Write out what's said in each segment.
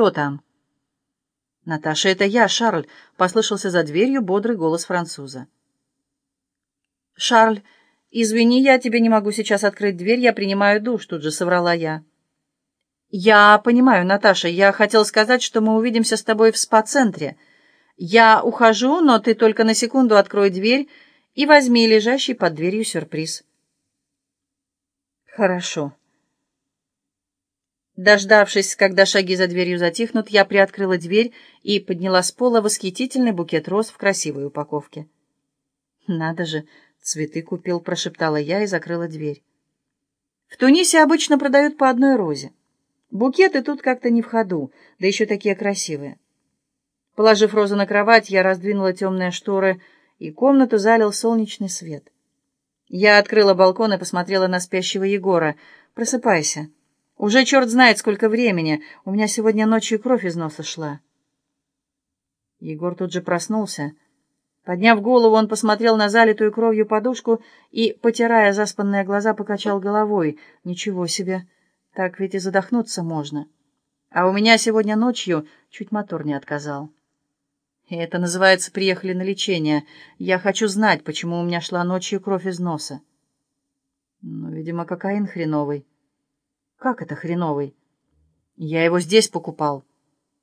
«Кто там?» «Наташа, это я, Шарль», — послышался за дверью бодрый голос француза. «Шарль, извини, я тебе не могу сейчас открыть дверь, я принимаю душ», — тут же соврала я. «Я понимаю, Наташа, я хотел сказать, что мы увидимся с тобой в спа-центре. Я ухожу, но ты только на секунду открой дверь и возьми лежащий под дверью сюрприз». «Хорошо». Дождавшись, когда шаги за дверью затихнут, я приоткрыла дверь и подняла с пола восхитительный букет роз в красивой упаковке. «Надо же, цветы купил», — прошептала я и закрыла дверь. В Тунисе обычно продают по одной розе. Букеты тут как-то не в ходу, да еще такие красивые. Положив розу на кровать, я раздвинула темные шторы, и комнату залил солнечный свет. Я открыла балкон и посмотрела на спящего Егора. «Просыпайся». Уже черт знает, сколько времени. У меня сегодня ночью кровь из носа шла. Егор тут же проснулся. Подняв голову, он посмотрел на залитую кровью подушку и, потирая заспанные глаза, покачал головой. Ничего себе, так ведь и задохнуться можно. А у меня сегодня ночью чуть мотор не отказал. И это называется «приехали на лечение». Я хочу знать, почему у меня шла ночью кровь из носа. Ну, видимо, кокаин хреновый. Как это хреновый? Я его здесь покупал.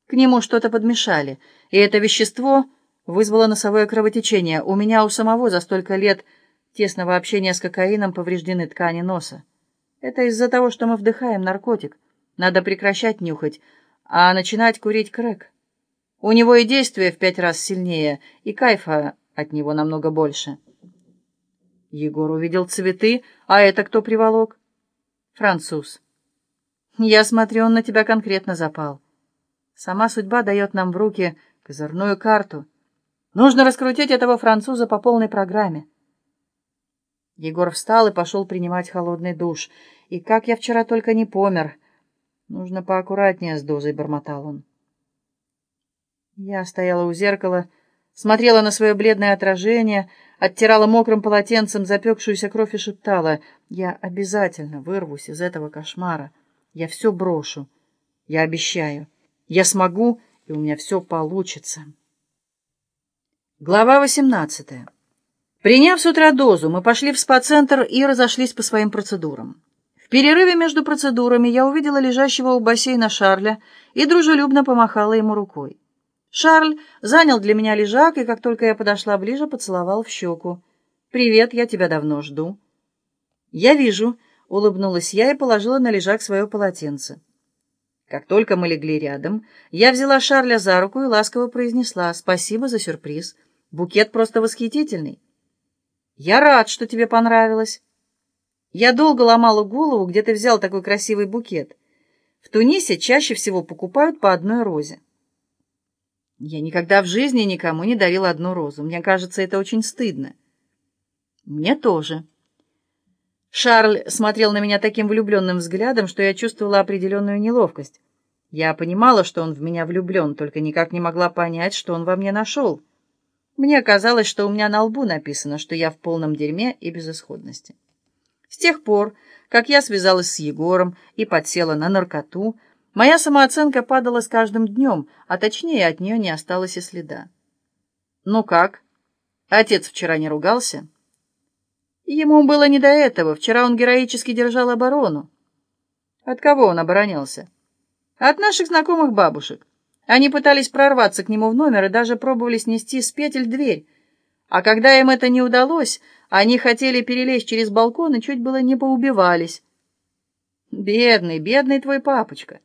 К нему что-то подмешали, и это вещество вызвало носовое кровотечение. У меня у самого за столько лет тесного общения с кокаином повреждены ткани носа. Это из-за того, что мы вдыхаем наркотик. Надо прекращать нюхать, а начинать курить крэк. У него и действие в пять раз сильнее, и кайфа от него намного больше. Егор увидел цветы, а это кто приволок? Француз. Я смотрю, он на тебя конкретно запал. Сама судьба дает нам в руки козырную карту. Нужно раскрутить этого француза по полной программе. Егор встал и пошел принимать холодный душ. И как я вчера только не помер. Нужно поаккуратнее с дозой, бормотал он. Я стояла у зеркала, смотрела на свое бледное отражение, оттирала мокрым полотенцем запекшуюся кровь и шептала, «Я обязательно вырвусь из этого кошмара». Я все брошу. Я обещаю. Я смогу, и у меня все получится. Глава 18. Приняв с утра дозу, мы пошли в спа-центр и разошлись по своим процедурам. В перерыве между процедурами я увидела лежащего у бассейна Шарля и дружелюбно помахала ему рукой. Шарль занял для меня лежак, и как только я подошла ближе, поцеловал в щеку. «Привет, я тебя давно жду». «Я вижу», — улыбнулась я и положила на лежак свое полотенце. Как только мы легли рядом, я взяла Шарля за руку и ласково произнесла «Спасибо за сюрприз. Букет просто восхитительный». «Я рад, что тебе понравилось». Я долго ломала голову, где ты взял такой красивый букет. В Тунисе чаще всего покупают по одной розе. Я никогда в жизни никому не дарила одну розу. Мне кажется, это очень стыдно. Мне тоже. Шарль смотрел на меня таким влюбленным взглядом, что я чувствовала определенную неловкость. Я понимала, что он в меня влюблен, только никак не могла понять, что он во мне нашел. Мне казалось, что у меня на лбу написано, что я в полном дерьме и безысходности. С тех пор, как я связалась с Егором и подсела на наркоту, моя самооценка падала с каждым днем, а точнее от нее не осталось и следа. «Ну как? Отец вчера не ругался?» Ему было не до этого. Вчера он героически держал оборону. От кого он оборонялся? От наших знакомых бабушек. Они пытались прорваться к нему в номер и даже пробовали снести с петель дверь. А когда им это не удалось, они хотели перелезть через балкон и чуть было не поубивались. Бедный, бедный твой папочка.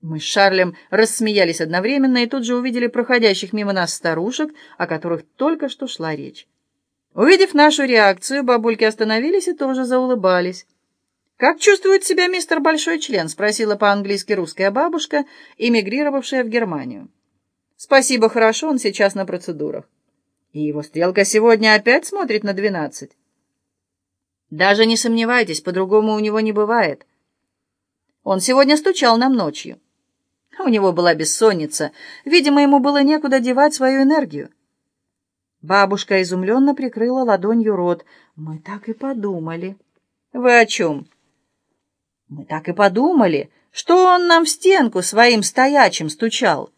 Мы с Шарлем рассмеялись одновременно и тут же увидели проходящих мимо нас старушек, о которых только что шла речь. Увидев нашу реакцию, бабульки остановились и тоже заулыбались. «Как чувствует себя мистер Большой Член?» — спросила по-английски русская бабушка, эмигрировавшая в Германию. «Спасибо, хорошо, он сейчас на процедурах». «И его стрелка сегодня опять смотрит на двенадцать?» «Даже не сомневайтесь, по-другому у него не бывает. Он сегодня стучал нам ночью. У него была бессонница. Видимо, ему было некуда девать свою энергию. Бабушка изумленно прикрыла ладонью рот. «Мы так и подумали». «Вы о чем?» «Мы так и подумали, Что он нам в стенку своим стоячим стучал?